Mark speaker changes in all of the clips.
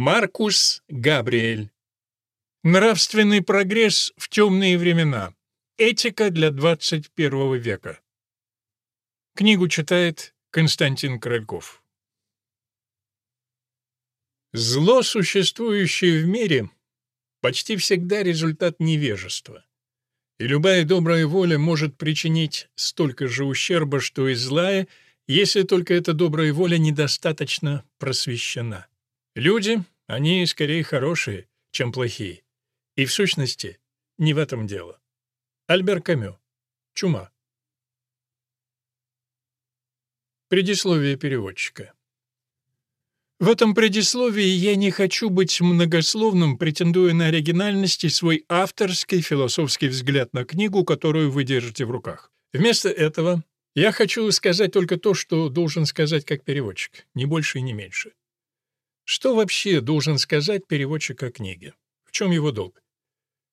Speaker 1: Маркус Габриэль. Нравственный прогресс в темные времена. Этика для 21 века. Книгу читает Константин Корольков. Зло, существующее в мире, почти всегда результат невежества. И любая добрая воля может причинить столько же ущерба, что и злая, если только эта добрая воля недостаточно просвещена. Люди, они скорее хорошие, чем плохие. И в сущности, не в этом дело. Альбер Камю. Чума. Предисловие переводчика. В этом предисловии я не хочу быть многословным, претендуя на оригинальность и свой авторский философский взгляд на книгу, которую вы держите в руках. Вместо этого я хочу сказать только то, что должен сказать как переводчик, не больше и не меньше. Что вообще должен сказать переводчик о книге? В чем его долг?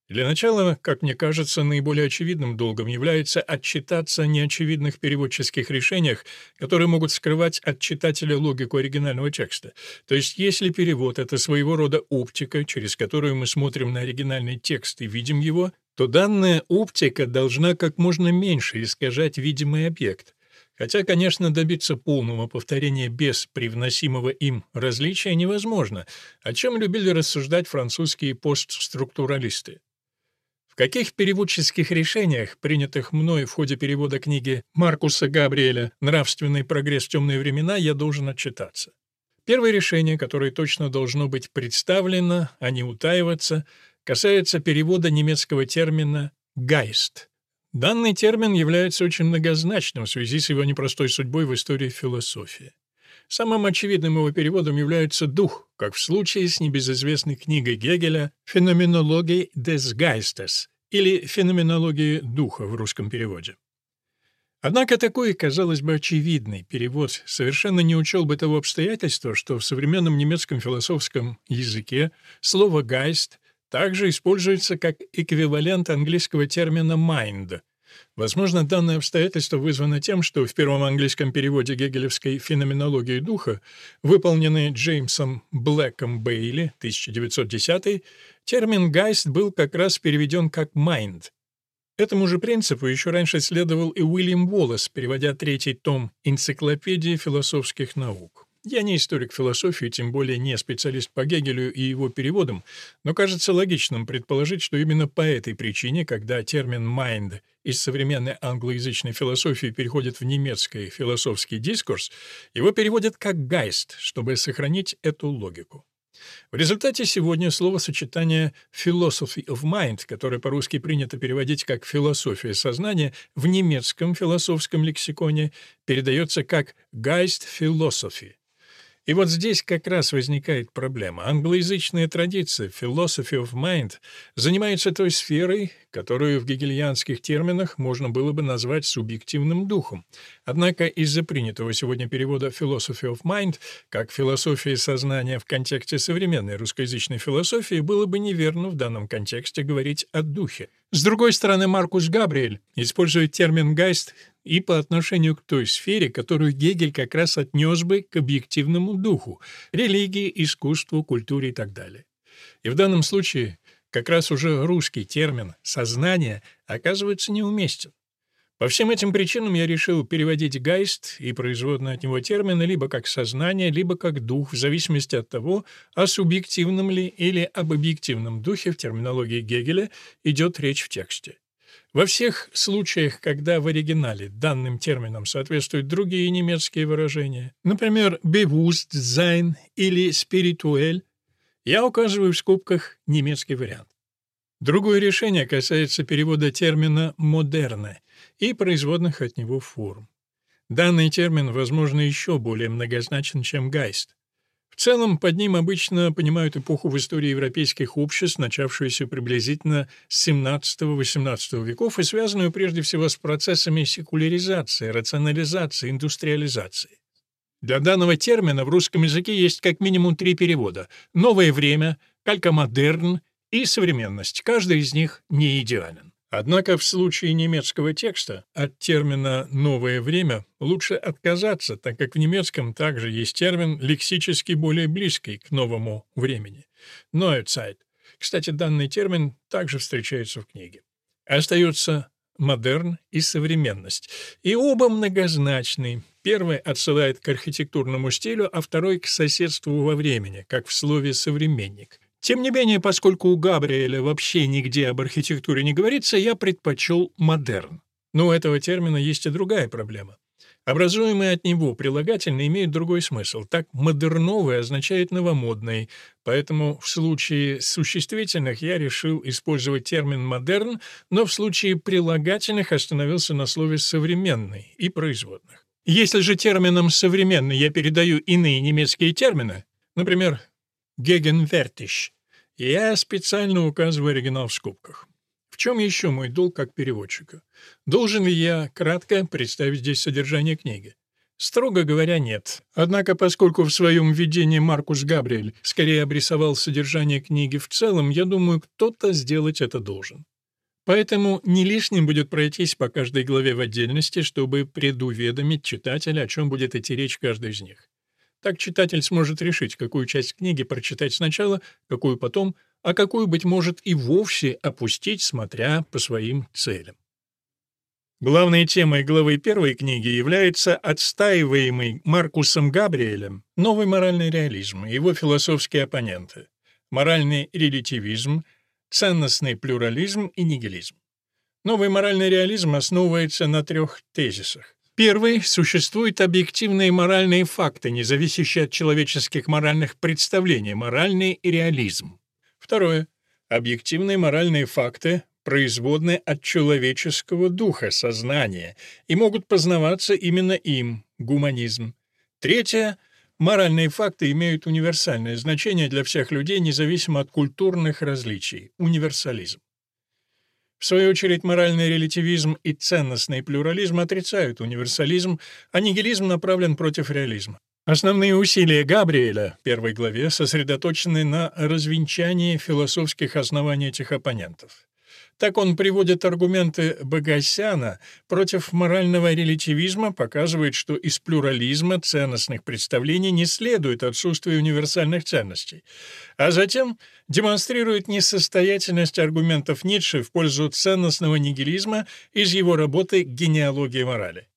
Speaker 1: Для начала, как мне кажется, наиболее очевидным долгом является отчитаться о неочевидных переводческих решениях, которые могут скрывать от читателя логику оригинального текста. То есть, если перевод — это своего рода оптика, через которую мы смотрим на оригинальный текст и видим его, то данная оптика должна как можно меньше искажать видимый объект. Хотя, конечно, добиться полного повторения без привносимого им различия невозможно, о чем любили рассуждать французские постструктуралисты. В каких переводческих решениях, принятых мной в ходе перевода книги Маркуса Габриэля «Нравственный прогресс в темные времена», я должен отчитаться? Первое решение, которое точно должно быть представлено, а не утаиваться, касается перевода немецкого термина «гайст», Данный термин является очень многозначным в связи с его непростой судьбой в истории философии. Самым очевидным его переводом является «дух», как в случае с небезызвестной книгой Гегеля «Феноменология des Geistes» или «Феноменология духа» в русском переводе. Однако такой, казалось бы, очевидный перевод совершенно не учел бы того обстоятельства, что в современном немецком философском языке слово «гайст» также используется как эквивалент английского термина «mind». Возможно, данное обстоятельство вызвано тем, что в первом английском переводе гегелевской «Феноменологии духа», выполненной Джеймсом Блэком Бейли, 1910 термин «гайст» был как раз переведен как «mind». Этому же принципу еще раньше следовал и Уильям Уоллес, переводя третий том «Энциклопедии философских наук». Я не историк философии, тем более не специалист по Гегелю и его переводам, но кажется логичным предположить, что именно по этой причине, когда термин «mind» из современной англоязычной философии переходит в немецкий философский дискурс, его переводят как «гайст», чтобы сохранить эту логику. В результате сегодня словосочетание «philosophy of mind», которое по-русски принято переводить как «философия сознания», в немецком философском лексиконе передается как «geist philosophy», и вот здесь как раз возникает проблема. Англоязычная традиция philosophy of mind занимается той сферой, которую в гегельянских терминах можно было бы назвать субъективным духом. Однако из-за принятого сегодня перевода philosophy of mind как философия сознания в контексте современной русскоязычной философии было бы неверно в данном контексте говорить о духе. С другой стороны, Маркус Габриэль использует термин «гайст» и по отношению к той сфере, которую Гегель как раз отнес бы к объективному духу — религии, искусству, культуре и так далее. И в данном случае как раз уже русский термин «сознание» оказывается неуместен. По всем этим причинам я решил переводить «гайст» и производные от него термины либо как «сознание», либо как «дух», в зависимости от того, о субъективном ли или об объективном духе в терминологии Гегеля идет речь в тексте. Во всех случаях, когда в оригинале данным терминам соответствуют другие немецкие выражения, например, «bewusstsein» или «spirituell», я указываю в скобках немецкий вариант. Другое решение касается перевода термина «модерна» и производных от него форм. Данный термин, возможно, еще более многозначен, чем «гайст». В целом, под ним обычно понимают эпоху в истории европейских обществ, начавшуюся приблизительно с XVII-XVIII веков и связанную прежде всего с процессами секуляризации, рационализации, индустриализации. Для данного термина в русском языке есть как минимум три перевода — «новое время», «калькомодерн» и «современность». Каждый из них не идеален. Однако в случае немецкого текста от термина «новое время» лучше отказаться, так как в немецком также есть термин, лексически более близкий к новому времени — «neue Zeit». Кстати, данный термин также встречается в книге. Остается модерн и современность. И оба многозначны. Первый отсылает к архитектурному стилю, а второй — к соседству во времени, как в слове «современник». Тем не менее, поскольку у Габриэля вообще нигде об архитектуре не говорится, я предпочел модерн. Но у этого термина есть и другая проблема. Образуемые от него прилагательные имеют другой смысл. Так «модерновый» означает «новомодный», поэтому в случае существительных я решил использовать термин «модерн», но в случае прилагательных остановился на слове «современный» и производных. Если же термином «современный» я передаю иные немецкие термины, например, «гегенвертиш», я специально указываю оригинал в скобках. В чем еще мой долг как переводчика? Должен ли я кратко представить здесь содержание книги? Строго говоря, нет. Однако, поскольку в своем введении Маркус Габриэль скорее обрисовал содержание книги в целом, я думаю, кто-то сделать это должен. Поэтому не лишним будет пройтись по каждой главе в отдельности, чтобы предуведомить читателя, о чем будет идти речь каждой из них. Так читатель сможет решить, какую часть книги прочитать сначала, какую потом, а какую, быть может, и вовсе опустить, смотря по своим целям. Главной темой главы первой книги является отстаиваемый Маркусом Габриэлем новый моральный реализм и его философские оппоненты — моральный релятивизм, ценностный плюрализм и нигилизм. Новый моральный реализм основывается на трех тезисах. Первый — существуют объективные моральные факты, не зависящие от человеческих моральных представлений, моральный реализм. Второе — объективные моральные факты, производные от человеческого духа, сознания, и могут познаваться именно им, гуманизм. Третье — моральные факты имеют универсальное значение для всех людей, независимо от культурных различий, универсализм. В свою очередь, моральный релятивизм и ценностный плюрализм отрицают универсализм, а нигилизм направлен против реализма. Основные усилия Габриэля первой главе сосредоточены на развенчании философских оснований этих оппонентов. Так он приводит аргументы Багасяна против морального релятивизма, показывает, что из плюрализма ценностных представлений не следует отсутствие универсальных ценностей, а затем демонстрирует несостоятельность аргументов Ницше в пользу ценностного нигилизма из его работы «Генеалогия морали».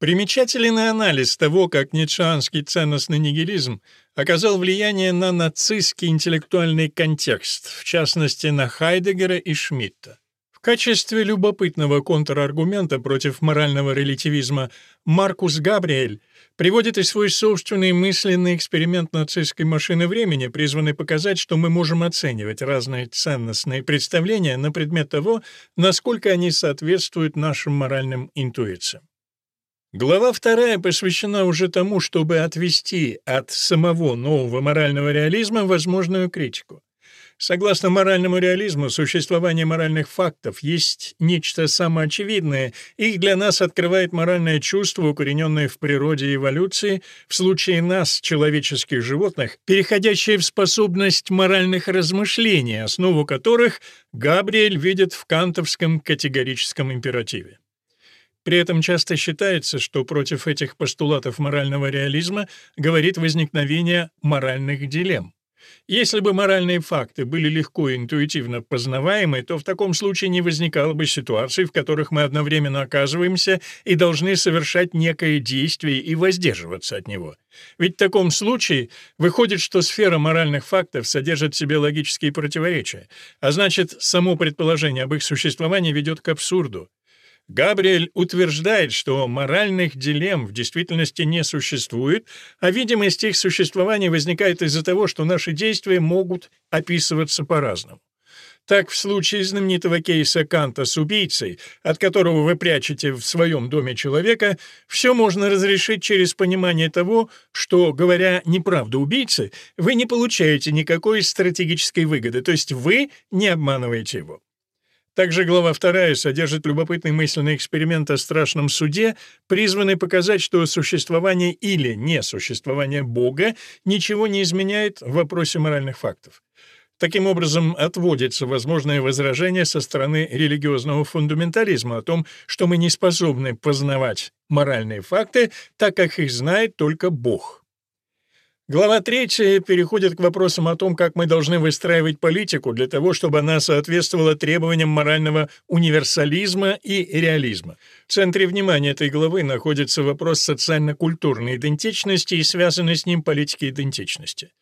Speaker 1: Примечательный анализ того, как ницшеанский ценностный нигилизм оказал влияние на нацистский интеллектуальный контекст, в частности, на Хайдегера и Шмидта. В качестве любопытного контраргумента против морального релятивизма Маркус Габриэль приводит и свой собственный мысленный эксперимент нацистской машины времени, призванный показать, что мы можем оценивать разные ценностные представления на предмет того, насколько они соответствуют нашим моральным интуициям. Глава вторая посвящена уже тому, чтобы отвести от самого нового морального реализма возможную критику. Согласно моральному реализму, существование моральных фактов есть нечто самоочевидное, их для нас открывает моральное чувство, укорененное в природе эволюции, в случае нас, человеческих животных, переходящее в способность моральных размышлений, основу которых Габриэль видит в кантовском категорическом императиве. При этом часто считается, что против этих постулатов морального реализма говорит возникновение моральных дилемм. Если бы моральные факты были легко и интуитивно познаваемы, то в таком случае не возникало бы ситуаций, в которых мы одновременно оказываемся и должны совершать некое действие и воздерживаться от него. Ведь в таком случае выходит, что сфера моральных фактов содержит в себе логические противоречия, а значит, само предположение об их существовании ведет к абсурду. Габриэль утверждает, что моральных дилемм в действительности не существует, а видимость их существования возникает из-за того, что наши действия могут описываться по-разному. Так, в случае знаменитого кейса Канта с убийцей, от которого вы прячете в своем доме человека, все можно разрешить через понимание того, что, говоря неправду убийце, вы не получаете никакой стратегической выгоды, то есть вы не обманываете его. Также глава 2 содержит любопытный мысленный эксперимент о страшном суде, призванный показать, что существование или несуществование Бога ничего не изменяет в вопросе моральных фактов. Таким образом, отводится возможное возражение со стороны религиозного фундаментализма о том, что мы не способны познавать моральные факты, так как их знает только Бог. Глава 3 переходит к вопросам о том, как мы должны выстраивать политику для того, чтобы она соответствовала требованиям морального универсализма и реализма. В центре внимания этой главы находится вопрос социально-культурной идентичности и связанной с ним политики идентичности.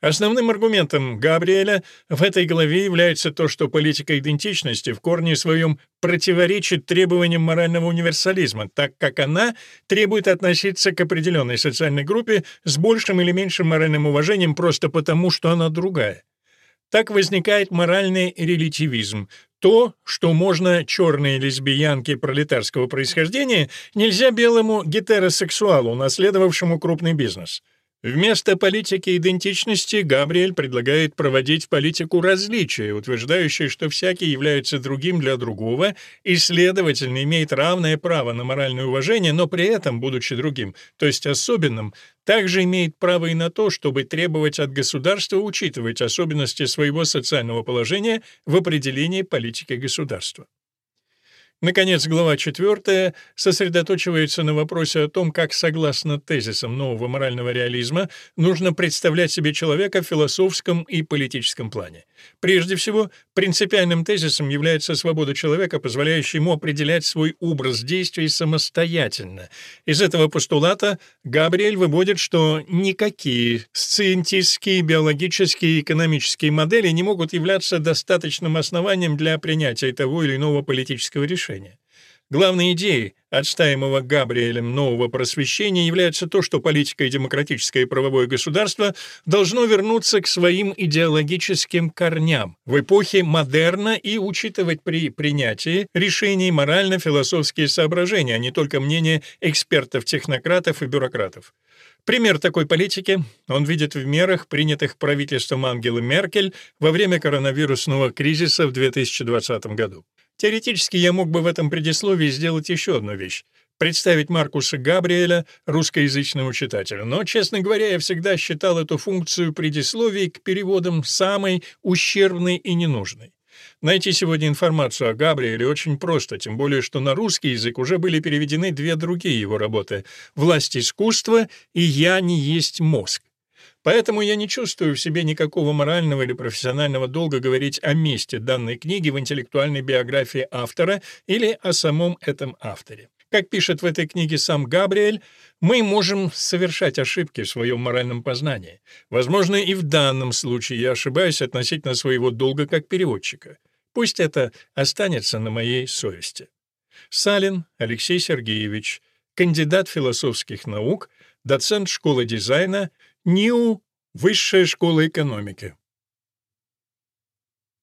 Speaker 1: Основным аргументом Габриэля в этой главе является то, что политика идентичности в корне своем противоречит требованиям морального универсализма, так как она требует относиться к определенной социальной группе с большим или меньшим моральным уважением просто потому, что она другая. Так возникает моральный релятивизм. То, что можно черной лесбиянке пролетарского происхождения, нельзя белому гетеросексуалу, наследовавшему крупный бизнес. Вместо политики идентичности Габриэль предлагает проводить политику различия, утверждающую, что всякий является другим для другого и, следовательно, имеет равное право на моральное уважение, но при этом, будучи другим, то есть особенным, также имеет право и на то, чтобы требовать от государства учитывать особенности своего социального положения в определении политики государства. Наконец, глава 4 сосредоточивается на вопросе о том, как, согласно тезисам нового морального реализма, нужно представлять себе человека в философском и политическом плане. Прежде всего, принципиальным тезисом является свобода человека, позволяющая ему определять свой образ действий самостоятельно. Из этого постулата Габриэль выводит, что никакие сциентистские, биологические и экономические модели не могут являться достаточным основанием для принятия того или иного политического решения решения. Главной идеей отстаиваемого Габриэлем нового просвещения является то, что политика и демократическое и правовое государство должно вернуться к своим идеологическим корням в эпохе модерна и учитывать при принятии решений морально-философские соображения, а не только мнения экспертов-технократов и бюрократов. Пример такой политики он видит в мерах, принятых правительством Ангелы Меркель во время коронавирусного кризиса в 2020 году. Теоретически я мог бы в этом предисловии сделать еще одну вещь — представить Маркуса Габриэля русскоязычному читателю. Но, честно говоря, я всегда считал эту функцию предисловий к переводам самой ущербной и ненужной. Найти сегодня информацию о Габриэле очень просто, тем более что на русский язык уже были переведены две другие его работы «Власть искусства» и «Я не есть мозг». Поэтому я не чувствую в себе никакого морального или профессионального долга говорить о месте данной книги в интеллектуальной биографии автора или о самом этом авторе. Как пишет в этой книге сам Габриэль, мы можем совершать ошибки в своем моральном познании. Возможно, и в данном случае я ошибаюсь относительно своего долга как переводчика. Пусть это останется на моей совести. Салин Алексей Сергеевич, кандидат философских наук, доцент школы дизайна — НИУ — Высшая школа экономики.